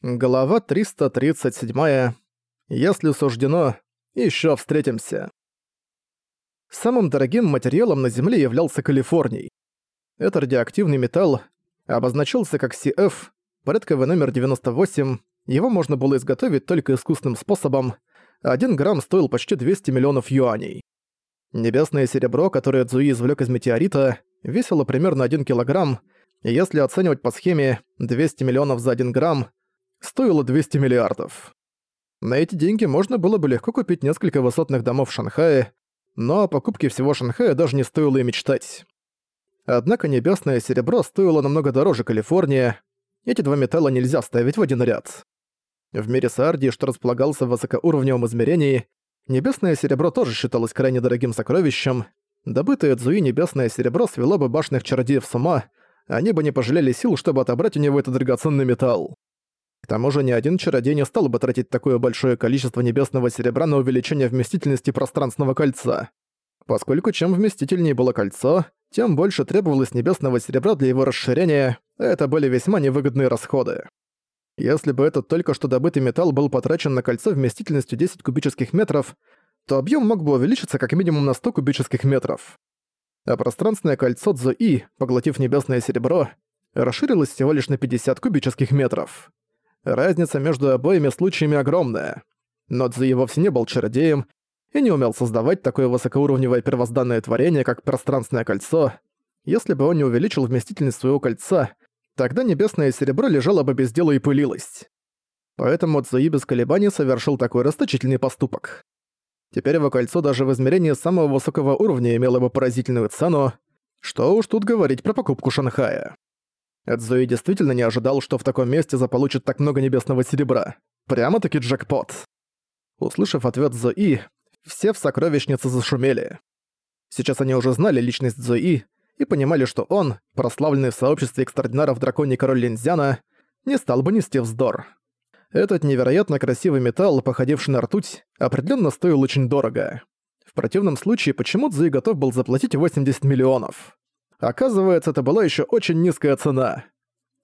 Глава 337. Если суждено, еще встретимся. Самым дорогим материалом на Земле являлся Калифорний. Это радиоактивный металл, обозначился как CF, порядковый номер 98, его можно было изготовить только искусственным способом, 1 грамм стоил почти 200 миллионов юаней. Небесное серебро, которое Цзуи извлек из метеорита, весило примерно 1 килограмм, и если оценивать по схеме 200 миллионов за 1 грамм, стоило 200 миллиардов. На эти деньги можно было бы легко купить несколько высотных домов в Шанхае, но о покупке всего Шанхая даже не стоило и мечтать. Однако небесное серебро стоило намного дороже Калифорнии, эти два металла нельзя ставить в один ряд. В мире Саардии, что располагался в высокоуровневом измерении, небесное серебро тоже считалось крайне дорогим сокровищем. Добытое Цзуи небесное серебро свело бы башенных чародеев с ума, они бы не пожалели сил, чтобы отобрать у него этот драгоценный металл. К тому же ни один чародей не стал бы тратить такое большое количество небесного серебра на увеличение вместительности пространственного кольца. Поскольку чем вместительнее было кольцо, тем больше требовалось небесного серебра для его расширения, это были весьма невыгодные расходы. Если бы этот только что добытый металл был потрачен на кольцо вместительностью 10 кубических метров, то объем мог бы увеличиться как минимум на 100 кубических метров. А пространственное кольцо Цзо-И, поглотив небесное серебро, расширилось всего лишь на 50 кубических метров. Разница между обоими случаями огромная. Но Цзуи вовсе не был чародеем и не умел создавать такое высокоуровневое первозданное творение, как пространственное кольцо. Если бы он не увеличил вместительность своего кольца, тогда небесное серебро лежало бы без дела и пылилось. Поэтому Цзуи без колебаний совершил такой расточительный поступок. Теперь его кольцо даже в измерении самого высокого уровня имело бы поразительную цену, что уж тут говорить про покупку Шанхая. Эдзуи действительно не ожидал, что в таком месте заполучит так много небесного серебра. Прямо-таки джекпот. Услышав ответ Зои, все в сокровищнице зашумели. Сейчас они уже знали личность Зои и понимали, что он, прославленный в сообществе экстраординаров драконий король Линзяна, не стал бы нести вздор. Этот невероятно красивый металл, походивший на ртуть, определенно стоил очень дорого. В противном случае, почему Цзуи готов был заплатить 80 миллионов? Оказывается, это была еще очень низкая цена.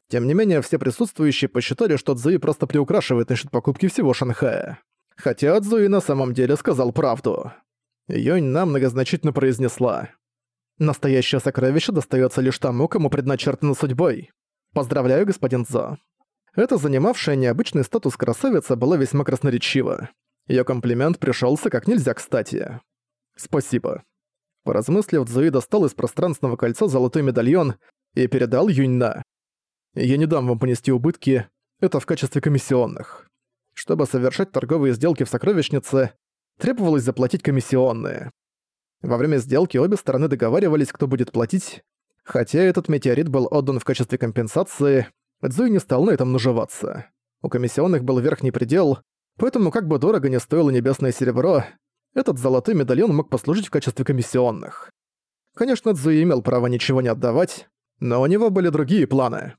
Тем не менее, все присутствующие посчитали, что Цзуи просто приукрашивает насчет покупки всего Шанхая. Хотя Цзуи на самом деле сказал правду. Ёнь нам многозначительно произнесла. «Настоящее сокровище достается лишь тому, кому предначертано судьбой. Поздравляю, господин Цзо». Эта занимавшая необычный статус красавица была весьма красноречива. Её комплимент пришёлся как нельзя кстати. «Спасибо», Поразмыслив, Цзуи достал из пространственного кольца золотой медальон и передал Юньна. «Я не дам вам понести убытки, это в качестве комиссионных. Чтобы совершать торговые сделки в сокровищнице, требовалось заплатить комиссионные. Во время сделки обе стороны договаривались, кто будет платить. Хотя этот метеорит был отдан в качестве компенсации, Цзуи не стал на этом наживаться. У комиссионных был верхний предел, поэтому как бы дорого не стоило небесное серебро, этот золотой медальон мог послужить в качестве комиссионных. Конечно, Цзуи имел право ничего не отдавать, но у него были другие планы.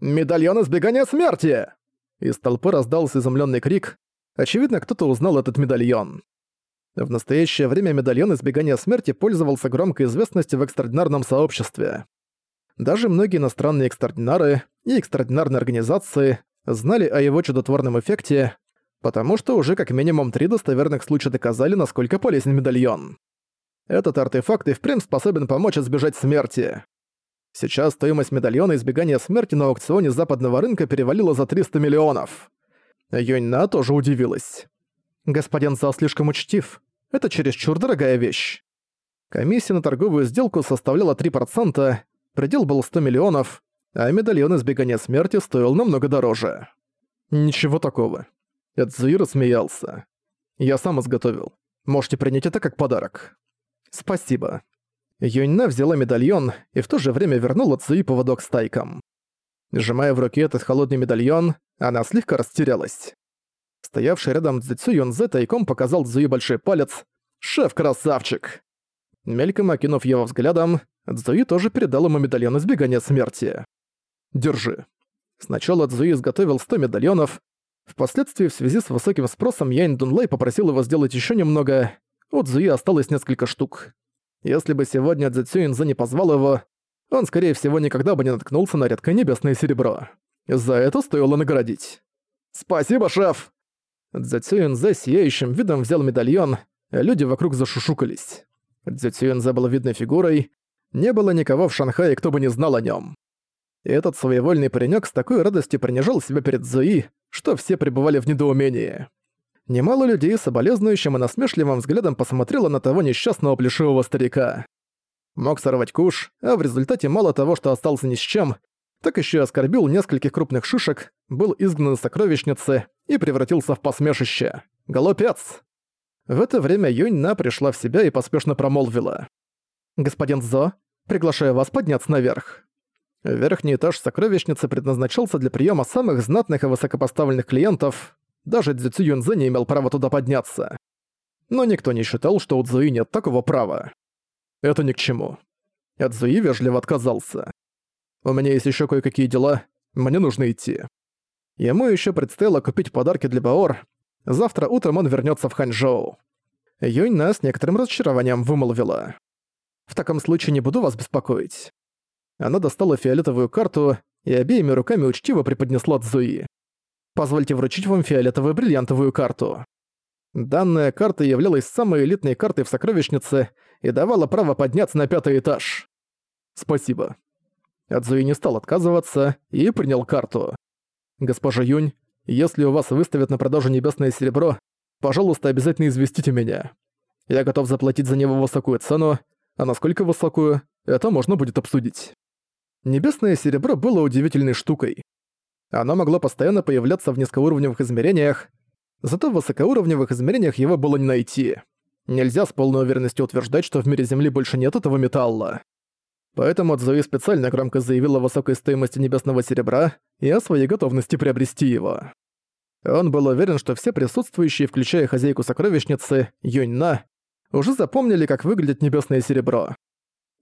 «Медальон избегания смерти!» Из толпы раздался изумленный крик. Очевидно, кто-то узнал этот медальон. В настоящее время медальон избегания смерти пользовался громкой известностью в экстраординарном сообществе. Даже многие иностранные экстраординары и экстраординарные организации знали о его чудотворном эффекте, потому что уже как минимум три достоверных случая доказали, насколько полезен медальон. Этот артефакт и впрямь способен помочь избежать смерти. Сейчас стоимость медальона избегания смерти на аукционе западного рынка перевалила за 300 миллионов. Юньна тоже удивилась. «Господин Зал слишком учтив. Это чересчур дорогая вещь». Комиссия на торговую сделку составляла 3%, предел был 100 миллионов, а медальон избегания смерти стоил намного дороже. Ничего такого. Эдзуи рассмеялся. «Я сам изготовил. Можете принять это как подарок». «Спасибо». Юньна взяла медальон и в то же время вернула Цуи поводок с тайком. Сжимая в руке этот холодный медальон, она слегка растерялась. Стоявший рядом Цзэцю Юнзе тайком показал Цзуи большой палец. «Шеф-красавчик!» Мельком окинув его взглядом, Цзуи тоже передал ему медальон избегания смерти. «Держи». Сначала Цзуи изготовил 100 медальонов, Впоследствии в связи с высоким спросом Янь Дунлэй попросил его сделать еще немного, у Цзуи осталось несколько штук. Если бы сегодня Цзэцюинза не позвал его, он, скорее всего, никогда бы не наткнулся на редкое небесное серебро. За это стоило наградить. «Спасибо, шеф!» Цзэцюэнзе сияющим видом взял медальон, люди вокруг зашушукались. Цзэцюэнзе был видной фигурой, не было никого в Шанхае, кто бы не знал о нем. И этот своевольный паренек с такой радостью принижал себя перед Зуи, что все пребывали в недоумении. Немало людей с соболезнующим и насмешливым взглядом посмотрело на того несчастного плешивого старика. Мог сорвать куш, а в результате мало того, что остался ни с чем, так еще и оскорбил нескольких крупных шишек, был изгнан из сокровищницы и превратился в посмешище. Голопец! В это время Юньна пришла в себя и поспешно промолвила. «Господин Зо, приглашаю вас подняться наверх». Верхний этаж сокровищницы предназначался для приема самых знатных и высокопоставленных клиентов, даже Цзюцю Юнзе не имел права туда подняться. Но никто не считал, что у Цзуи нет такого права. Это ни к чему. А Цзуи вежливо отказался. «У меня есть еще кое-какие дела, мне нужно идти». Ему еще предстояло купить подарки для Баор. Завтра утром он вернется в Ханчжоу. Юньна с некоторым разочарованием вымолвила. «В таком случае не буду вас беспокоить». Она достала фиолетовую карту и обеими руками учтиво преподнесла Цзуи. «Позвольте вручить вам фиолетовую бриллиантовую карту». Данная карта являлась самой элитной картой в сокровищнице и давала право подняться на пятый этаж. «Спасибо». Адзуи не стал отказываться и принял карту. «Госпожа Юнь, если у вас выставят на продажу небесное серебро, пожалуйста, обязательно известите меня. Я готов заплатить за него высокую цену, а насколько высокую, это можно будет обсудить». Небесное серебро было удивительной штукой. Оно могло постоянно появляться в низкоуровневых измерениях, зато в высокоуровневых измерениях его было не найти. Нельзя с полной уверенностью утверждать, что в мире Земли больше нет этого металла. Поэтому Цзуи специально громко заявил о высокой стоимости небесного серебра и о своей готовности приобрести его. Он был уверен, что все присутствующие, включая хозяйку сокровищницы, Юньна, уже запомнили, как выглядит небесное серебро.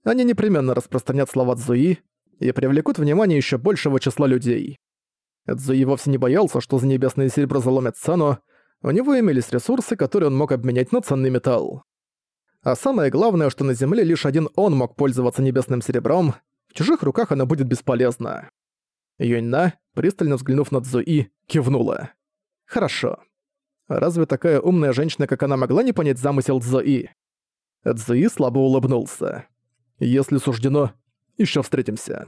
Они непременно распространят слова Цзуи и привлекут внимание еще большего числа людей. Цзуи вовсе не боялся, что за небесное серебро заломят цену, у него имелись ресурсы, которые он мог обменять на ценный металл. А самое главное, что на Земле лишь один он мог пользоваться небесным серебром, в чужих руках оно будет бесполезно. Юньна, пристально взглянув на Цзуи, кивнула. «Хорошо. Разве такая умная женщина, как она, могла не понять замысел Цзуи?» Цзуи слабо улыбнулся. «Если суждено, еще встретимся».